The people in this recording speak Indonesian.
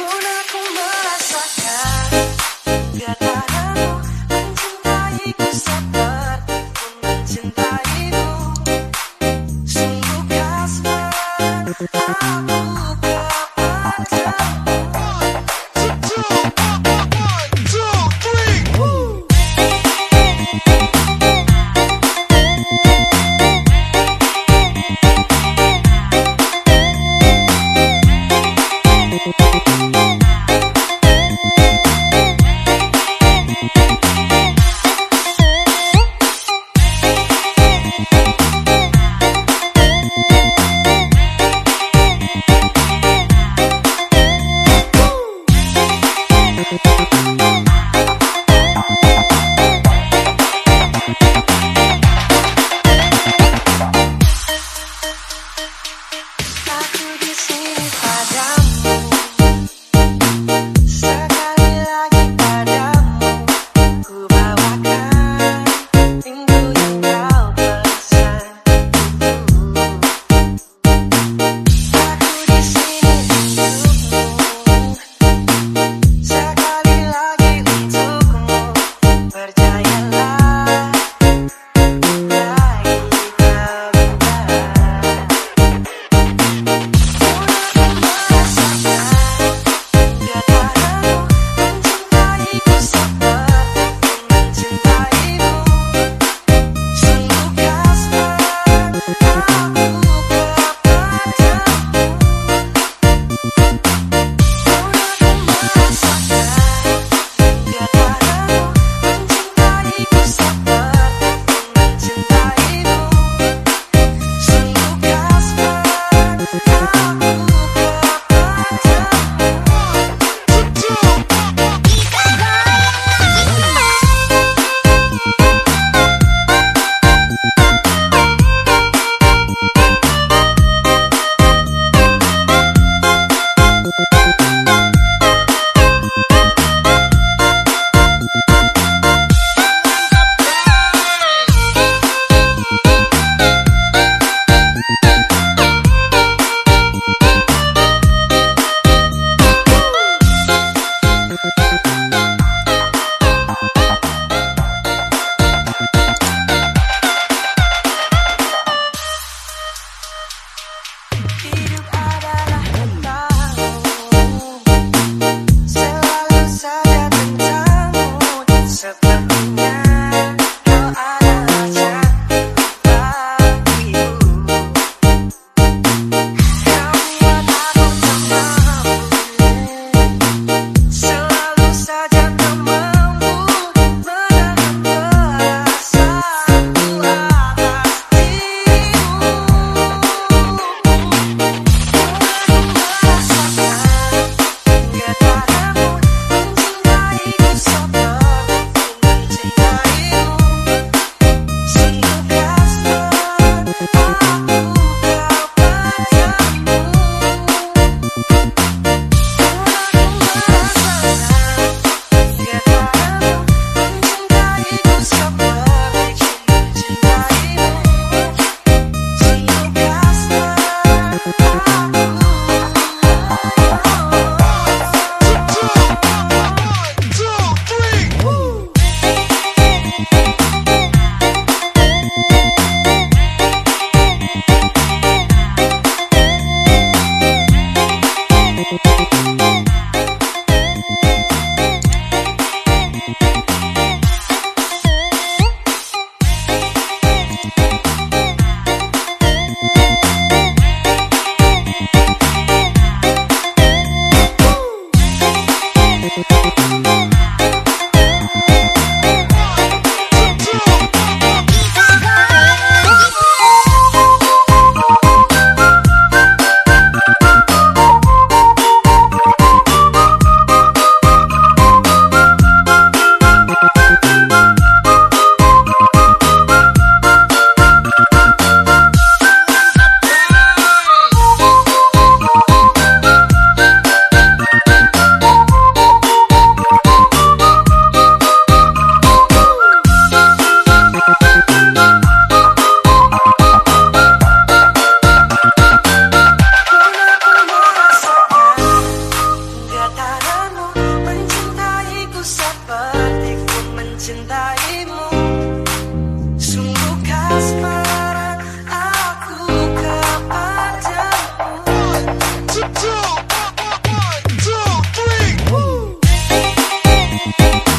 Aku di sini 何?